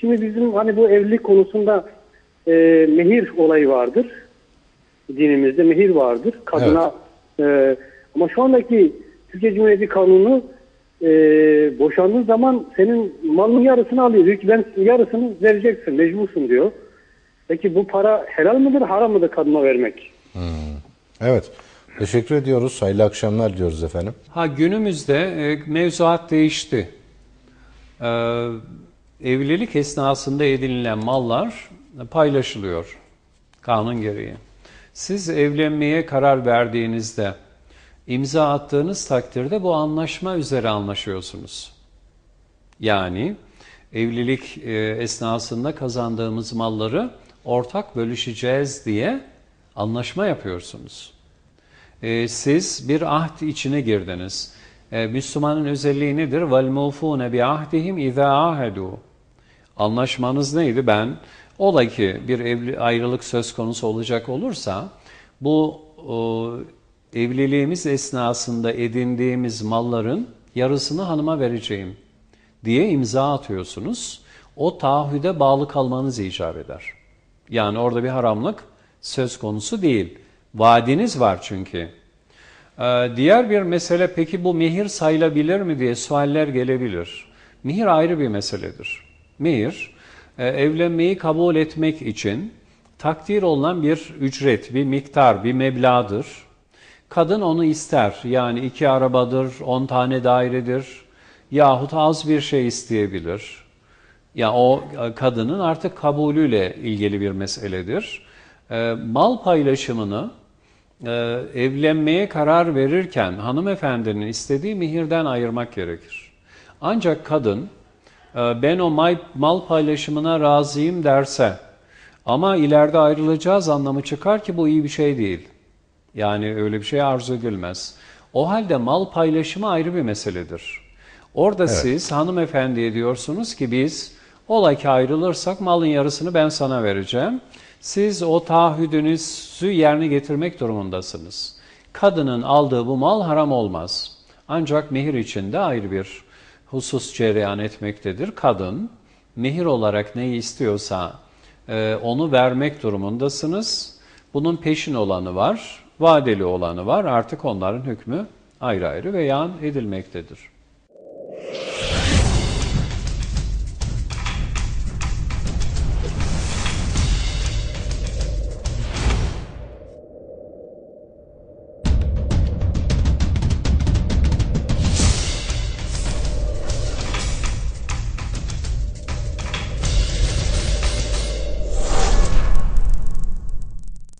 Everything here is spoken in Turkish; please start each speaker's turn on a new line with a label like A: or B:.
A: şimdi bizim hani bu evlilik konusunda e, mehir olayı vardır. Dinimizde mehir vardır. Kadına e, ama şu andaki Türkiye Cumhuriyeti kanunu e, boşandığın zaman senin malının yarısını alıyor. Diyor ki ben yarısını vereceksin, mecbursun diyor. Peki bu para helal mıdır, haram mıdır kadına vermek?
B: Evet. Teşekkür ediyoruz. Hayırlı akşamlar diyoruz efendim.
C: Ha günümüzde e, mevzuat değişti. Ee, evlilik esnasında edinilen mallar paylaşılıyor kanun gereği. Siz evlenmeye karar verdiğinizde imza attığınız takdirde bu anlaşma üzere anlaşıyorsunuz. Yani evlilik e, esnasında kazandığımız malları ortak bölüşeceğiz diye anlaşma yapıyorsunuz. E, siz bir ahd içine girdiniz. E, Müslümanın özelliği nedir? وَالْمُوفُونَ بِعَهْدِهِمْ اِذَا عَهَدُوا Anlaşmanız neydi? Ben ola ki bir evli, ayrılık söz konusu olacak olursa bu o, evliliğimiz esnasında edindiğimiz malların yarısını hanıma vereceğim diye imza atıyorsunuz. O taahhüde bağlı kalmanız icap eder. Yani orada bir haramlık söz konusu değil. Vaadiniz var çünkü. Ee, diğer bir mesele peki bu mehir sayılabilir mi diye sualler gelebilir. Mehir ayrı bir meseledir. Mehir e, evlenmeyi kabul etmek için takdir olunan bir ücret, bir miktar, bir meblağdır. Kadın onu ister. Yani iki arabadır, on tane dairedir yahut az bir şey isteyebilir. Ya o e, kadının artık kabulüyle ilgili bir meseledir. E, mal paylaşımını evlenmeye karar verirken hanımefendinin istediği mihirden ayırmak gerekir. Ancak kadın ben o mal, mal paylaşımına razıyım derse ama ileride ayrılacağız anlamı çıkar ki bu iyi bir şey değil. Yani öyle bir şey arzu edilmez. O halde mal paylaşımı ayrı bir meseledir. Orada
B: Evet.
C: siz hanımefendiye diyorsunuz ki biz ola ki ayrılırsak malın yarısını ben sana vereceğim. Siz o taahhüdünüzü yerine getirmek durumundasınız. Kadının aldığı bu mal haram olmaz. Ancak mehir içinde ayrı bir husus cereyan etmektedir. Kadın mehir olarak neyi istiyorsa e, onu vermek durumundasınız. Bunun peşin olanı var, vadeli olanı var. Artık onların hükmü ayrı ayrı beyan edilmektedir.